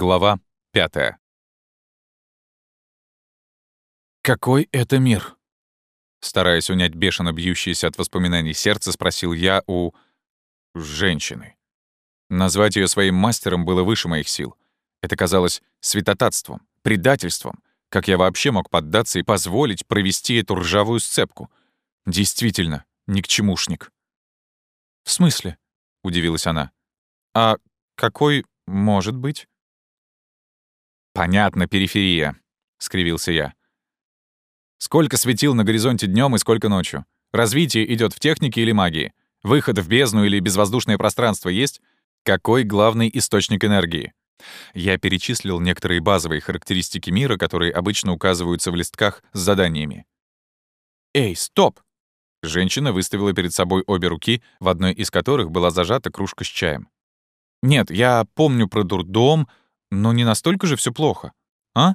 Глава пятая. «Какой это мир?» Стараясь унять бешено бьющееся от воспоминаний сердце, спросил я у... женщины. Назвать ее своим мастером было выше моих сил. Это казалось святотатством, предательством. Как я вообще мог поддаться и позволить провести эту ржавую сцепку? Действительно, ни к чемушник. «В смысле?» — удивилась она. «А какой может быть?» «Понятно, периферия», — скривился я. «Сколько светил на горизонте днем и сколько ночью? Развитие идет в технике или магии? Выход в бездну или безвоздушное пространство есть? Какой главный источник энергии?» Я перечислил некоторые базовые характеристики мира, которые обычно указываются в листках с заданиями. «Эй, стоп!» Женщина выставила перед собой обе руки, в одной из которых была зажата кружка с чаем. «Нет, я помню про дурдом, но не настолько же все плохо. А?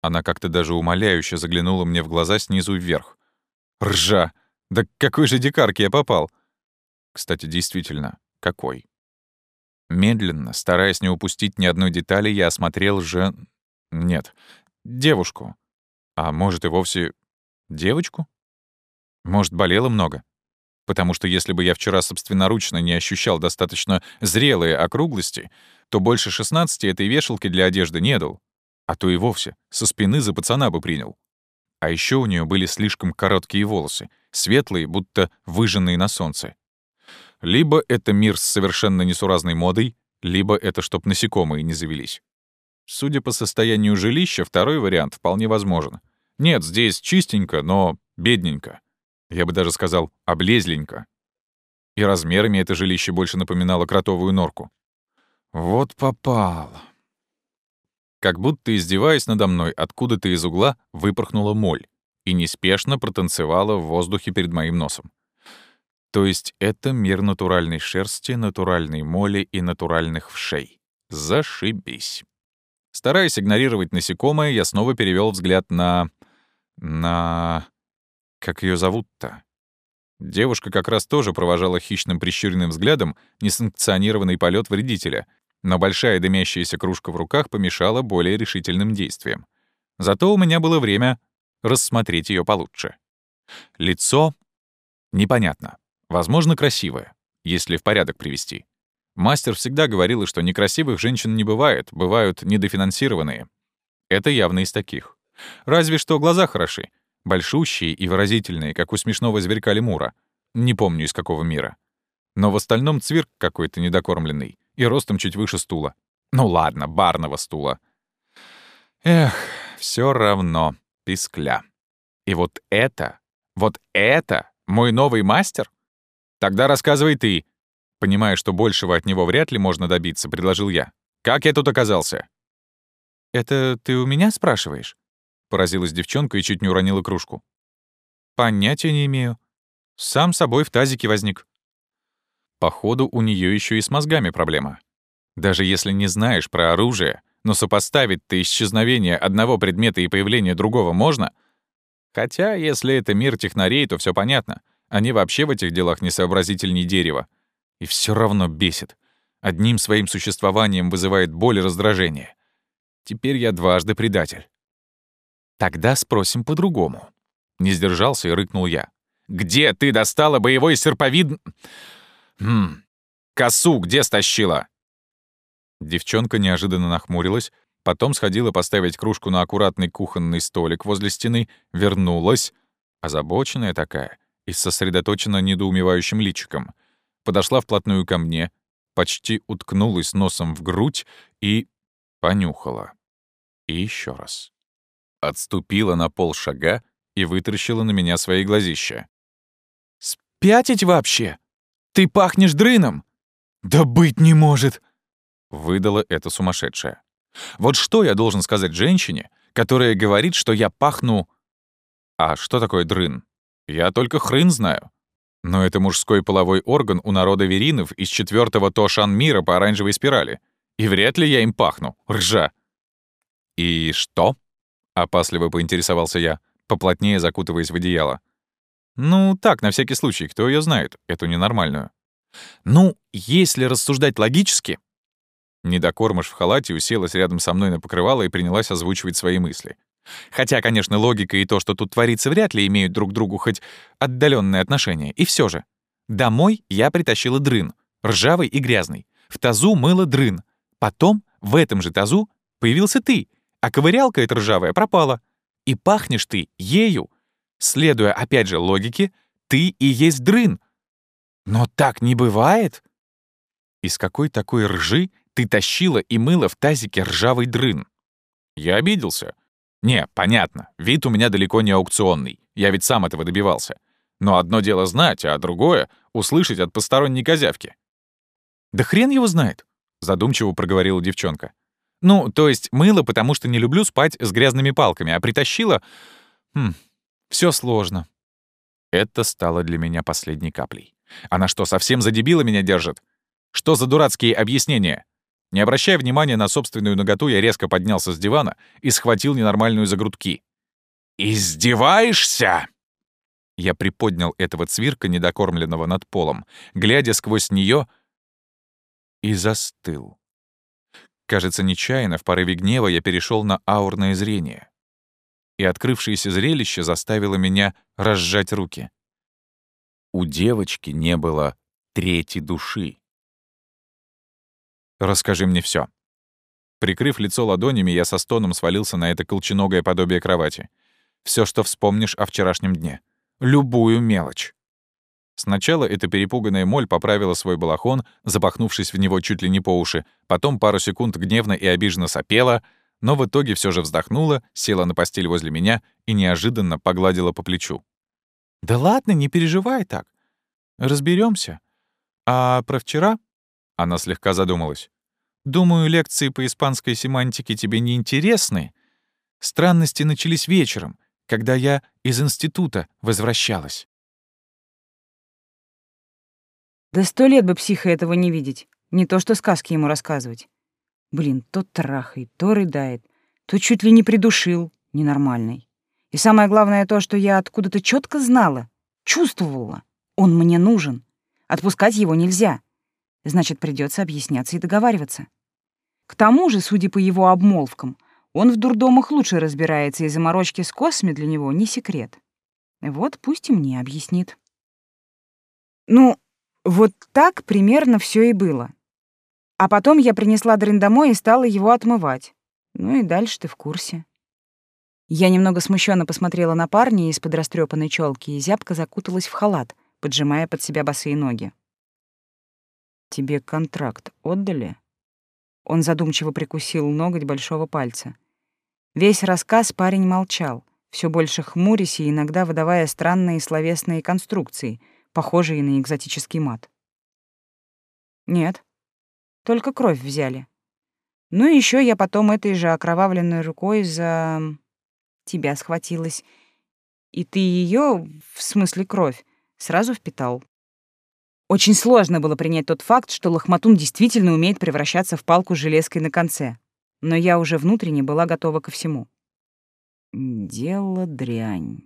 Она как-то даже умоляюще заглянула мне в глаза снизу вверх. Ржа! Да какой же дикарки я попал! Кстати, действительно, какой? Медленно, стараясь не упустить ни одной детали, я осмотрел же... Нет, девушку. А может и вовсе девочку? Может, болела много? Потому что если бы я вчера собственноручно не ощущал достаточно зрелые округлости, то больше 16 этой вешалки для одежды не дал. А то и вовсе со спины за пацана бы принял. А еще у нее были слишком короткие волосы, светлые, будто выжженные на солнце. Либо это мир с совершенно несуразной модой, либо это чтоб насекомые не завелись. Судя по состоянию жилища, второй вариант вполне возможен. Нет, здесь чистенько, но бедненько. Я бы даже сказал, облезленько. И размерами это жилище больше напоминало кротовую норку. Вот попал. Как будто издеваясь надо мной, откуда-то из угла выпорхнула моль и неспешно протанцевала в воздухе перед моим носом. То есть это мир натуральной шерсти, натуральной моли и натуральных вшей. Зашибись. Стараясь игнорировать насекомое, я снова перевел взгляд на... на... Как ее зовут-то? Девушка как раз тоже провожала хищным прищуренным взглядом несанкционированный полет вредителя, но большая дымящаяся кружка в руках помешала более решительным действиям. Зато у меня было время рассмотреть ее получше. Лицо — непонятно. Возможно, красивое, если в порядок привести. Мастер всегда говорила, что некрасивых женщин не бывает, бывают недофинансированные. Это явно из таких. Разве что глаза хороши, большущие и выразительные, как у смешного зверька лемура. Не помню, из какого мира. Но в остальном цвирк какой-то недокормленный и ростом чуть выше стула. Ну ладно, барного стула. Эх, все равно пискля. И вот это, вот это мой новый мастер? Тогда рассказывай ты. Понимая, что большего от него вряд ли можно добиться, предложил я. Как я тут оказался? Это ты у меня спрашиваешь? Поразилась девчонка и чуть не уронила кружку. «Понятия не имею. Сам собой в тазике возник». Походу, у нее еще и с мозгами проблема. Даже если не знаешь про оружие, но сопоставить-то исчезновение одного предмета и появление другого можно. Хотя, если это мир технарей, то все понятно. Они вообще в этих делах не сообразительней дерева. И все равно бесит. Одним своим существованием вызывает боль и раздражение. Теперь я дважды предатель. Тогда спросим по-другому. Не сдержался и рыкнул я. Где ты достала боевой серповид... Хм... Косу где стащила? Девчонка неожиданно нахмурилась, потом сходила поставить кружку на аккуратный кухонный столик возле стены, вернулась, озабоченная такая и сосредоточена недоумевающим личиком, подошла вплотную ко мне, почти уткнулась носом в грудь и понюхала. И еще раз отступила на полшага и вытаращила на меня свои глазища. «Спятить вообще? Ты пахнешь дрыном?» «Да быть не может!» — выдала эта сумасшедшая. «Вот что я должен сказать женщине, которая говорит, что я пахну...» «А что такое дрын? Я только хрын знаю. Но это мужской половой орган у народа веринов из четвертого Тошан мира по оранжевой спирали. И вряд ли я им пахну. Ржа!» «И что?» — опасливо поинтересовался я, поплотнее закутываясь в одеяло. «Ну, так, на всякий случай, кто ее знает, эту ненормальную». «Ну, если рассуждать логически...» Недокормыш в халате уселась рядом со мной на покрывало и принялась озвучивать свои мысли. Хотя, конечно, логика и то, что тут творится, вряд ли имеют друг к другу хоть отдаленное отношение. И все же. Домой я притащила дрын, ржавый и грязный. В тазу мыло дрын. Потом в этом же тазу появился ты, а ковырялка эта ржавая пропала. И пахнешь ты ею. Следуя, опять же, логике, ты и есть дрын. Но так не бывает. Из какой такой ржи ты тащила и мыла в тазике ржавый дрын? Я обиделся. Не, понятно, вид у меня далеко не аукционный. Я ведь сам этого добивался. Но одно дело знать, а другое — услышать от посторонней козявки. «Да хрен его знает», — задумчиво проговорила девчонка. «Ну, то есть мыло, потому что не люблю спать с грязными палками, а притащила... Хм, все сложно». Это стало для меня последней каплей. Она что, совсем за дебила меня держит? Что за дурацкие объяснения? Не обращая внимания на собственную наготу, я резко поднялся с дивана и схватил ненормальную за грудки. «Издеваешься?» Я приподнял этого цвирка, недокормленного над полом, глядя сквозь нее, и застыл. Кажется, нечаянно, в порыве гнева, я перешел на аурное зрение. И открывшееся зрелище заставило меня разжать руки. У девочки не было третьей души. Расскажи мне все. Прикрыв лицо ладонями, я со стоном свалился на это колченогое подобие кровати. Все, что вспомнишь о вчерашнем дне. Любую мелочь. Сначала эта перепуганная моль поправила свой балахон, запахнувшись в него чуть ли не по уши, потом пару секунд гневно и обиженно сопела, но в итоге все же вздохнула, села на постель возле меня и неожиданно погладила по плечу. «Да ладно, не переживай так. Разберемся. А про вчера?» Она слегка задумалась. «Думаю, лекции по испанской семантике тебе не интересны. Странности начались вечером, когда я из института возвращалась». Да сто лет бы психа этого не видеть. Не то что сказки ему рассказывать. Блин, то трахает, то рыдает, то чуть ли не придушил, ненормальный. И самое главное то, что я откуда-то четко знала, чувствовала. Он мне нужен. Отпускать его нельзя. Значит, придется объясняться и договариваться. К тому же, судя по его обмолвкам, он в дурдомах лучше разбирается, и заморочки с косми для него не секрет. Вот пусть и мне объяснит. Ну, вот так примерно все и было. А потом я принесла дрын домой и стала его отмывать. Ну и дальше ты в курсе. Я немного смущенно посмотрела на парня из-под растрепанной челки и зябко закуталась в халат, поджимая под себя босые ноги. «Тебе контракт отдали?» Он задумчиво прикусил ноготь большого пальца. Весь рассказ парень молчал, все больше хмурясь и иногда выдавая странные словесные конструкции, похожие на экзотический мат. «Нет, только кровь взяли. Ну и еще я потом этой же окровавленной рукой за тебя схватилась, и ты ее, в смысле кровь, сразу впитал. Очень сложно было принять тот факт, что Лохматун действительно умеет превращаться в палку с железкой на конце. Но я уже внутренне была готова ко всему. Дело дрянь.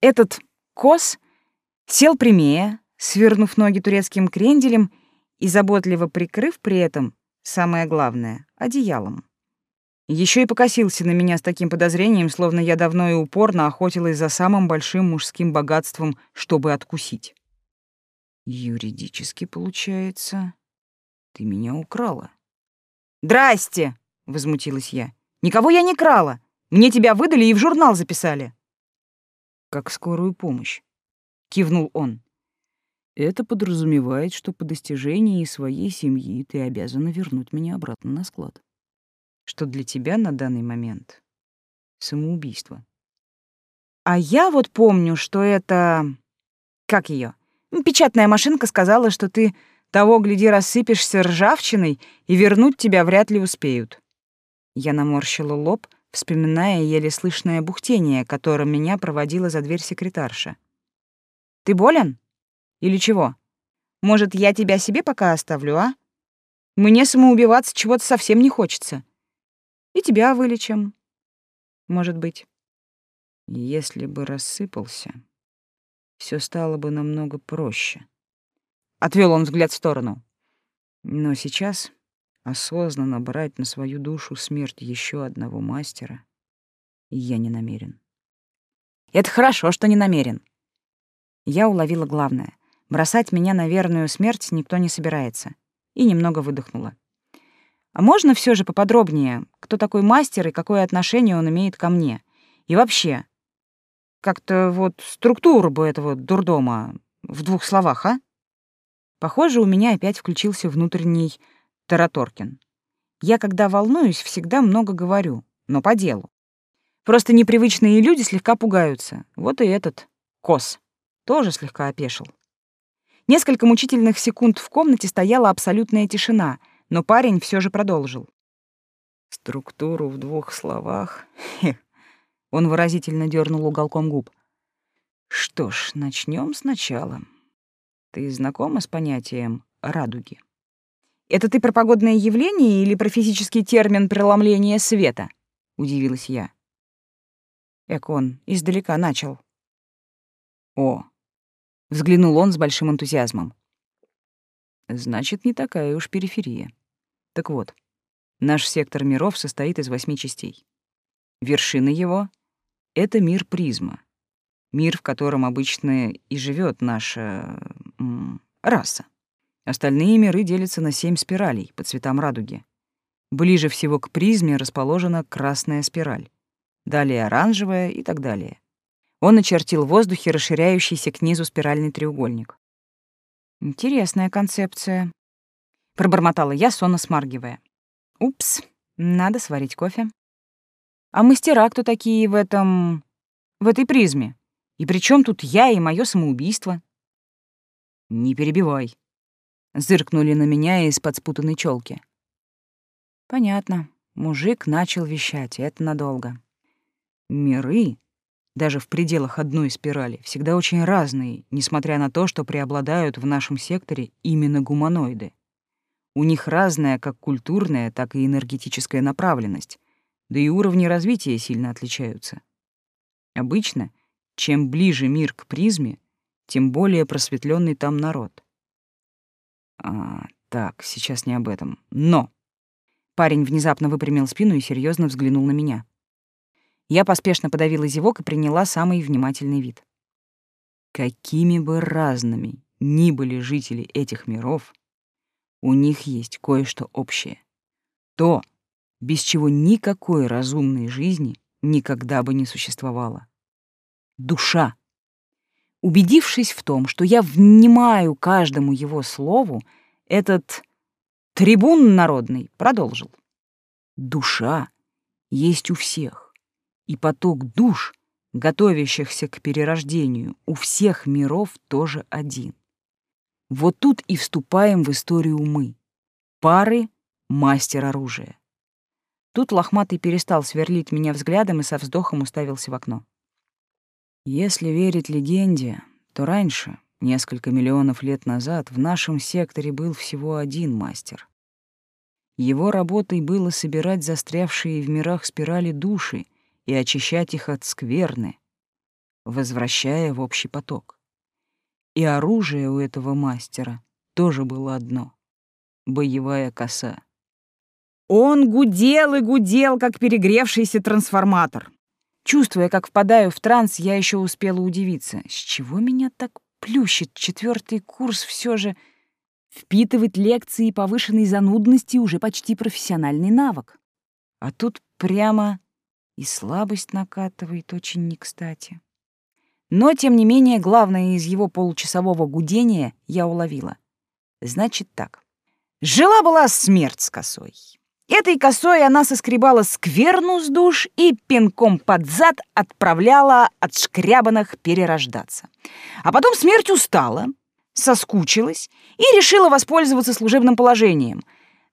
Этот кос сел прямее, свернув ноги турецким кренделем и заботливо прикрыв при этом, самое главное, одеялом. Еще и покосился на меня с таким подозрением, словно я давно и упорно охотилась за самым большим мужским богатством, чтобы откусить. Юридически получается, ты меня украла. Здрасте, возмутилась я. Никого я не крала. Мне тебя выдали и в журнал записали. Как скорую помощь, кивнул он. Это подразумевает, что по достижении своей семьи ты обязана вернуть меня обратно на склад. Что для тебя на данный момент самоубийство. А я вот помню, что это... Как ее? Печатная машинка сказала, что ты того, гляди, рассыпешься ржавчиной, и вернуть тебя вряд ли успеют. Я наморщила лоб, вспоминая еле слышное бухтение, которым меня проводила за дверь секретарша. «Ты болен? Или чего? Может, я тебя себе пока оставлю, а? Мне самоубиваться чего-то совсем не хочется. И тебя вылечим. Может быть. Если бы рассыпался...» все стало бы намного проще. Отвел он взгляд в сторону. Но сейчас осознанно брать на свою душу смерть еще одного мастера я не намерен. Это хорошо, что не намерен. Я уловила главное. Бросать меня на верную смерть никто не собирается. И немного выдохнула. А можно все же поподробнее, кто такой мастер и какое отношение он имеет ко мне? И вообще, как-то вот структуру бы этого дурдома в двух словах, а? Похоже, у меня опять включился внутренний Тараторкин. Я, когда волнуюсь, всегда много говорю, но по делу. Просто непривычные люди слегка пугаются. Вот и этот, Кос, тоже слегка опешил. Несколько мучительных секунд в комнате стояла абсолютная тишина, но парень все же продолжил. Структуру в двух словах. Он выразительно дернул уголком губ. Что ж, начнем сначала. Ты знакома с понятием радуги? Это ты про погодное явление или про физический термин преломления света? Удивилась я. Экон издалека начал. О, взглянул он с большим энтузиазмом. Значит, не такая уж периферия. Так вот, наш сектор миров состоит из восьми частей. Вершина его — это мир призма. Мир, в котором обычно и живет наша раса. Остальные миры делятся на семь спиралей по цветам радуги. Ближе всего к призме расположена красная спираль, далее оранжевая и так далее. Он очертил в воздухе расширяющийся к низу спиральный треугольник. «Интересная концепция», — пробормотала я, сонно смаргивая. «Упс, надо сварить кофе». «А мастера кто такие в этом... в этой призме? И при чем тут я и мое самоубийство?» «Не перебивай», Зыркнули на меня из-под спутанной челки. Понятно. Мужик начал вещать, это надолго. Миры, даже в пределах одной спирали, всегда очень разные, несмотря на то, что преобладают в нашем секторе именно гуманоиды. У них разная как культурная, так и энергетическая направленность, да и уровни развития сильно отличаются. Обычно, чем ближе мир к призме, тем более просветленный там народ. А, так, сейчас не об этом. Но! Парень внезапно выпрямил спину и серьезно взглянул на меня. Я поспешно подавила зевок и приняла самый внимательный вид. Какими бы разными ни были жители этих миров, у них есть кое-что общее. То, без чего никакой разумной жизни никогда бы не существовало. Душа. Убедившись в том, что я внимаю каждому его слову, этот трибун народный продолжил. Душа есть у всех, и поток душ, готовящихся к перерождению, у всех миров тоже один. Вот тут и вступаем в историю мы. Пары — мастер оружия. Тут лохматый перестал сверлить меня взглядом и со вздохом уставился в окно. Если верить легенде, то раньше, несколько миллионов лет назад, в нашем секторе был всего один мастер. Его работой было собирать застрявшие в мирах спирали души и очищать их от скверны, возвращая в общий поток. И оружие у этого мастера тоже было одно — боевая коса. Он гудел и гудел, как перегревшийся трансформатор. Чувствуя, как впадаю в транс, я еще успела удивиться. С чего меня так плющит четвертый курс все же? Впитывать лекции повышенной занудности уже почти профессиональный навык. А тут прямо и слабость накатывает очень не кстати. Но, тем не менее, главное из его получасового гудения я уловила. Значит так. Жила-была смерть с косой. Этой косой она соскребала скверну с душ и пинком под зад отправляла от шкрябанных перерождаться. А потом смерть устала, соскучилась и решила воспользоваться служебным положением.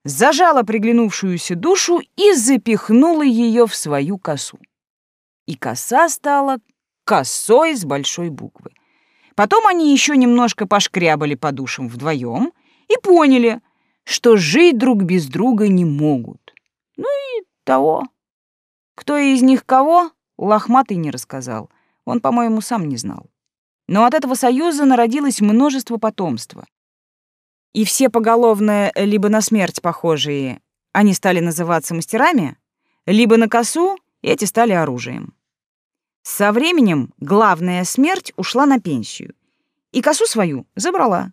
Зажала приглянувшуюся душу и запихнула ее в свою косу. И коса стала косой с большой буквы. Потом они еще немножко пошкрябали по душам вдвоем и поняли — что жить друг без друга не могут. Ну и того. Кто из них кого, лохматый не рассказал. Он, по-моему, сам не знал. Но от этого союза народилось множество потомства. И все поголовно либо на смерть похожие, они стали называться мастерами, либо на косу эти стали оружием. Со временем главная смерть ушла на пенсию, и косу свою забрала.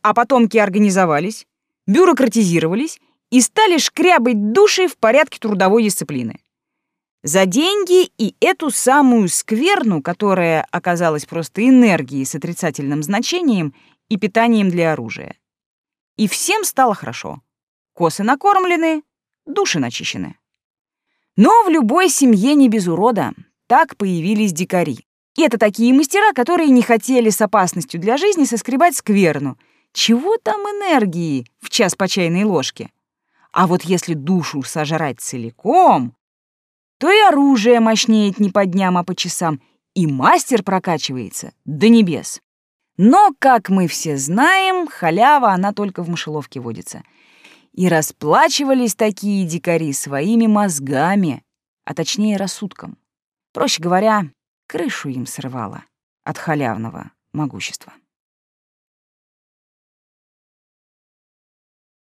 А потомки организовались, бюрократизировались и стали шкрябать души в порядке трудовой дисциплины. За деньги и эту самую скверну, которая оказалась просто энергией с отрицательным значением и питанием для оружия. И всем стало хорошо. Косы накормлены, души начищены. Но в любой семье не без урода. Так появились дикари. И это такие мастера, которые не хотели с опасностью для жизни соскребать скверну. Чего там энергии в час по чайной ложке? А вот если душу сожрать целиком, то и оружие мощнеет не по дням, а по часам, и мастер прокачивается до небес. Но, как мы все знаем, халява она только в мышеловке водится. И расплачивались такие дикари своими мозгами, а точнее рассудком. Проще говоря, крышу им срывало от халявного могущества.